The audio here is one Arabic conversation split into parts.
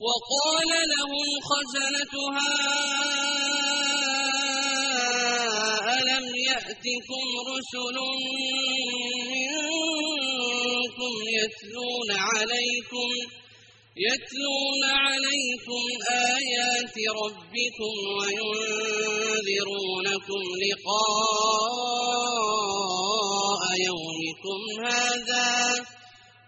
وقال لهم خزنتها ألم يأتكم رسل منكم يتلون عليكم يتلون عليكم آيات ربكم وينذرونكم لقاء يومكم هذا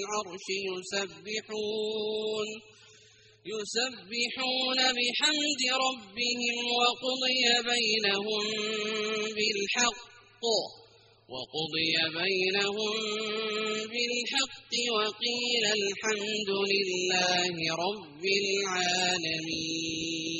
العرش يسبحون. يسبحون بحمد ربهم وقضي بينهم بالحق. وقضي بينهم بالحق وقيل الحمد لله رب العالمين.